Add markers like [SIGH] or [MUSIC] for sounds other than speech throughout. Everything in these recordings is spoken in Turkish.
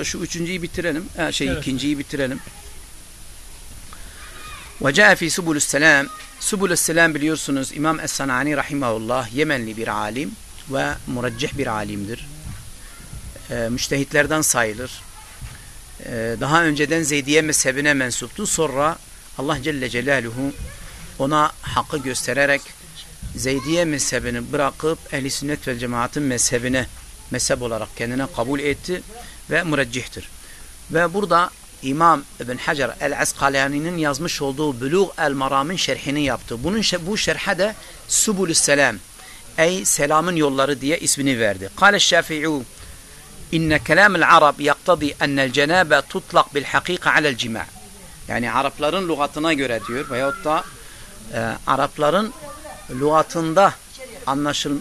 E, Şu üçüncüyü bitirelim. Ha, şey Evet. ikinciyi bitirelim. Ve caa fi subulus selam. Subulus selam biliyorsunuz İmam Es-Sanani rahimahullah Yemenli bir alim ve mureccih bir alimdir. E, müştehitlerden sayılır. E, daha önceden Zeydiye mezhebine mensuptu. Sonra Allah Celle Celaluhu ona hakkı göstererek Zeydiye mezhebini bırakıp Ehl-i Sünnet ve Cemaat'in mezhebine mezhep olarak kendine kabul etti ve müreccihtir. Ve burada İmam İbn Hacer el-Asqalani'nin yazmış olduğu Buluğ el-Maram'ın şerhini yaptı. Bunun bu şerhe de Subulü's Selam ey selamın yolları diye ismini verdi. Kale Şafi'u inne kelamul Arab yaktadi ennel cenabe tutlak bil hakika alel cima. Yani Arapların lügatına göre diyor veyahut da e, Arapların lügatında anlaşıl,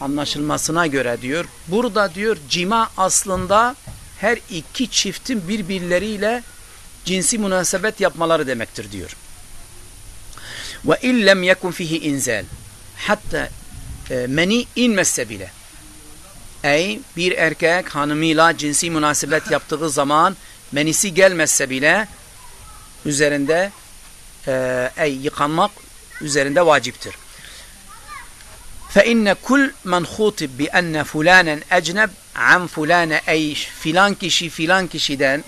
anlaşılmasına göre diyor. Burada diyor cima aslında her iki çiftin birbirleriyle cinsi münasebet yapmaları demektir diyor. Ve illem yekun fihi inzal. Hatta e, meni inmezse bile. Ey bir erkek hanımıyla cinsi münasebet yaptığı zaman menisi gelmezse bile üzerinde e, ey yıkanmak üzerinde vaciptir. فإن كل من خوطب بأن فلانا أجنب an fulane eyş filan kişi filan kişiden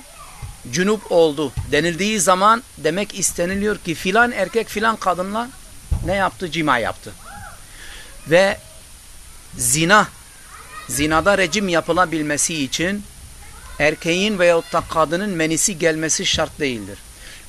cünüp oldu denildiği zaman demek isteniliyor ki filan erkek filan kadınla ne yaptı? Cima yaptı. Ve zina, zinada rejim yapılabilmesi için erkeğin veyahut da kadının menisi gelmesi şart değildir.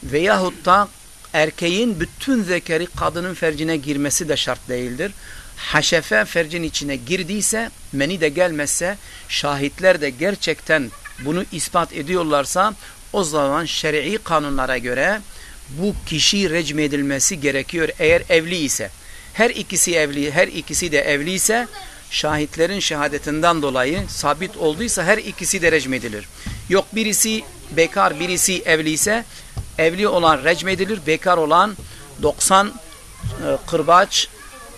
Veyahut da erkeğin bütün zekeri kadının fercine girmesi de şart değildir. Haşefe fercin içine girdiyse, meni de gelmezse, şahitler de gerçekten bunu ispat ediyorlarsa, o zaman şer'i kanunlara göre bu kişi recm edilmesi gerekiyor eğer evli ise. Her ikisi evli, her ikisi de evli ise şahitlerin şehadetinden dolayı sabit olduysa her ikisi de recm edilir. Yok birisi bekar, birisi evli ise evli olan recm edilir, bekar olan 90 e, kırbaç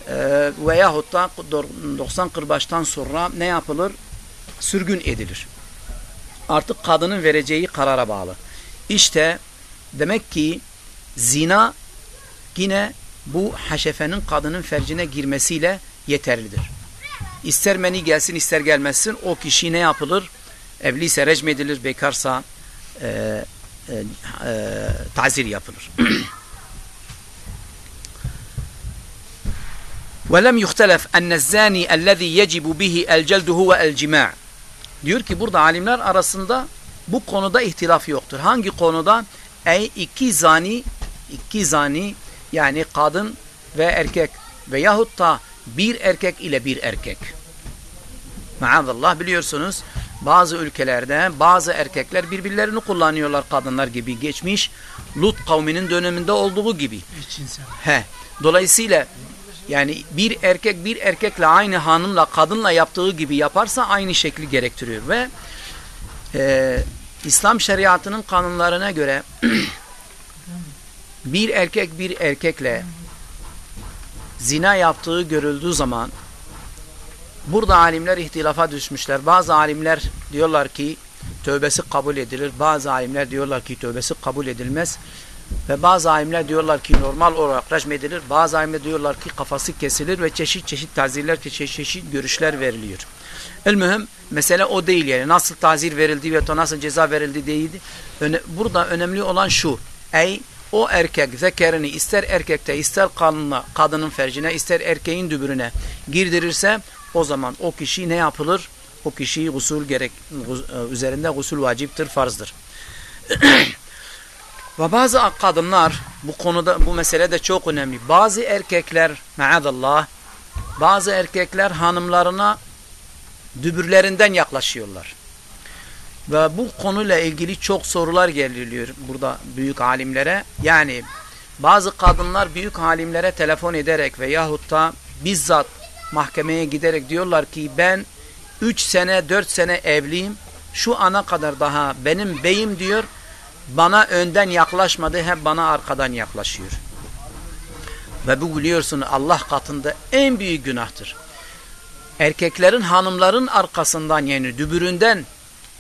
e, veyahut da 90 kırbaçtan sonra ne yapılır? Sürgün edilir. Artık kadının vereceği karara bağlı. İşte demek ki zina yine bu haşefenin kadının fercine girmesiyle yeterlidir. İster meni gelsin ister gelmezsin o kişi ne yapılır? Evliyse recm edilir, bekarsa e, e, e, tazir yapılır. [CLEARS THROAT] وَلَمْ يُخْتَلَفْ أَنَّ الزَّانِي الَّذ۪ي يَجِبُ بِهِ الْجَلْدُ هُوَ الْجِمَاعِ Diyor ki burada alimler arasında bu konuda ihtilaf yoktur. Hangi konuda? Ey iki zani, iki zani yani kadın ve erkek veyahut da bir erkek ile bir erkek. Maazallah biliyorsunuz bazı ülkelerde bazı erkekler birbirlerini kullanıyorlar kadınlar gibi geçmiş. Lut kavminin döneminde olduğu gibi. Eşcinsel. He. Dolayısıyla yani bir erkek bir erkekle aynı hanımla kadınla yaptığı gibi yaparsa aynı şekli gerektiriyor ve e, İslam şeriatının kanunlarına göre [CLEARS THROAT] bir erkek bir erkekle zina yaptığı görüldüğü zaman burada alimler ihtilafa düşmüşler. Bazı alimler diyorlar ki tövbesi kabul edilir. Bazı alimler diyorlar ki tövbesi kabul edilmez. Ve bazı alimler diyorlar ki normal olarak rejim edilir. Bazı alimler diyorlar ki kafası kesilir ve çeşit çeşit tazirler, çeşit çeşit görüşler veriliyor. El mühim mesele o değil yani. Nasıl tazir verildi ve nasıl ceza verildi değildi. Burada önemli olan şu. Ey o erkek zekerini ister erkekte ister kadınla, kadının fercine ister erkeğin dübürüne girdirirse o zaman o kişi ne yapılır? O kişi gusül gerek üzerinde gusül vaciptir, farzdır. [CLEARS THROAT] Ve bazı kadınlar bu konuda bu mesele de çok önemli. Bazı erkekler maazallah bazı erkekler hanımlarına dübürlerinden yaklaşıyorlar. Ve bu konuyla ilgili çok sorular geliliyor burada büyük alimlere. Yani bazı kadınlar büyük alimlere telefon ederek veyahut da bizzat mahkemeye giderek diyorlar ki ben 3 sene 4 sene evliyim. Şu ana kadar daha benim beyim diyor bana önden yaklaşmadı hep bana arkadan yaklaşıyor. Ve bu biliyorsun Allah katında en büyük günahtır. Erkeklerin hanımların arkasından yani dübüründen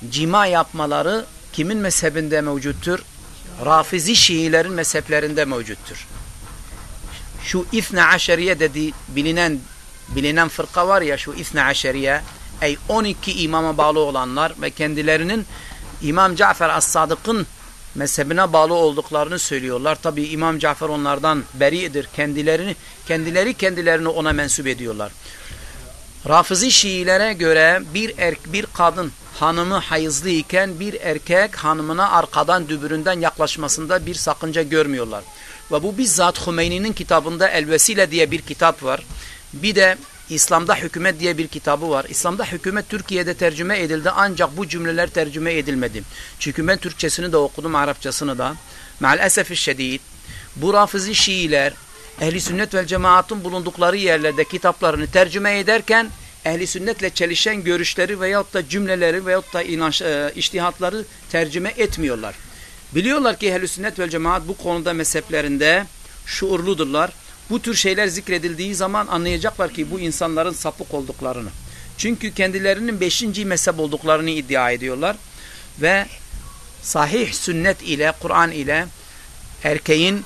cima yapmaları kimin mezhebinde mevcuttur? Rafizi Şiilerin mezheplerinde mevcuttur. Şu İthne Aşeriye dedi bilinen bilinen fırka var ya şu İthne Aşeriye ey 12 imama bağlı olanlar ve kendilerinin İmam Cafer As-Sadık'ın mezhebine bağlı olduklarını söylüyorlar. Tabi İmam Cafer onlardan beridir. Kendilerini kendileri kendilerini ona mensup ediyorlar. Rafizi Şiilere göre bir erk bir kadın hanımı hayızlı iken bir erkek hanımına arkadan dübüründen yaklaşmasında bir sakınca görmüyorlar. Ve bu bizzat Hümeyni'nin kitabında El Vesile diye bir kitap var. Bir de İslam'da Hükümet diye bir kitabı var. İslam'da Hükümet Türkiye'de tercüme edildi ancak bu cümleler tercüme edilmedi. Çünkü ben Türkçesini de okudum, Arapçasını da. Maalesef şiddet. Bu Rafizi Şiiler ehli sünnet ve cemaatın bulundukları yerlerde kitaplarını tercüme ederken ehli sünnetle çelişen görüşleri veyahut da cümleleri veyahut da inanç, e, iştihatları tercüme etmiyorlar. Biliyorlar ki ehli sünnet ve cemaat bu konuda mezheplerinde şuurludurlar. Bu tür şeyler zikredildiği zaman anlayacaklar ki bu insanların sapık olduklarını. Çünkü kendilerinin beşinci mezhep olduklarını iddia ediyorlar. Ve sahih sünnet ile, Kur'an ile erkeğin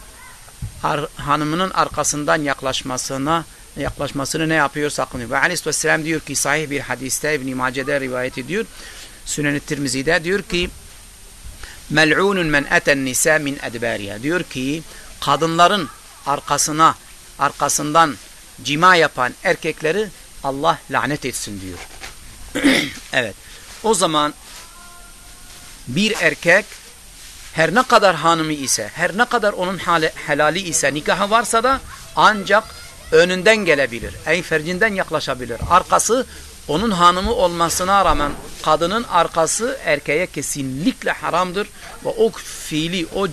hanımının arkasından yaklaşmasına yaklaşmasını ne yapıyor sakınıyor. Ve aleyhisselam diyor ki sahih bir hadiste İbn-i Mace'de rivayet ediyor. Sünen-i Tirmizi'de diyor ki mel'unun men eten nisa min edbariya diyor ki kadınların arkasına arkasından cima yapan erkekleri Allah lanet etsin diyor. [CLEARS THROAT] evet. O zaman bir erkek her ne kadar hanımı ise, her ne kadar onun helali ise, nikahı varsa da ancak önünden gelebilir. Ey fercinden yaklaşabilir. Arkası onun hanımı olmasına rağmen kadının arkası erkeğe kesinlikle haramdır. Ve o fiili, o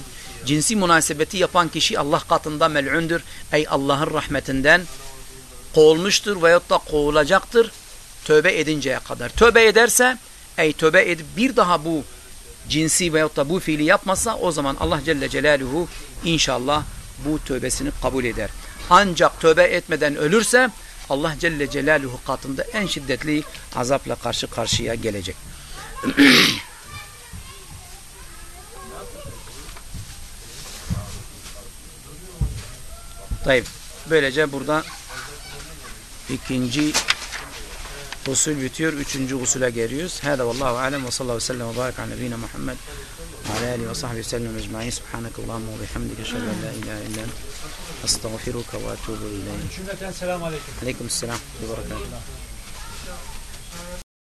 cinsi münasebeti yapan kişi Allah katında mel'undur. Ey Allah'ın rahmetinden kovulmuştur veyahut da kovulacaktır tövbe edinceye kadar. Tövbe ederse ey tövbe edip bir daha bu cinsi veyahut da bu fiili yapmazsa o zaman Allah Celle Celaluhu inşallah bu tövbesini kabul eder. Ancak tövbe etmeden ölürse Allah Celle Celaluhu katında en şiddetli azapla karşı karşıya gelecek. [CLEARS THROAT] Tayyip. Böylece burada ikinci usul bitiyor. Üçüncü usule geliyoruz. Hâdâ vallahu alem ve sallallahu sellem ve barik ala nebine Muhammed ve alihi ve sahbihi sellem ecma'in. Subhanakallahumma ve bihamdike şerden la ilahe illa estağfiruka ve etûbü ileyh. Cümleten selamun aleyküm. Aleyküm selam ve berekatuhu.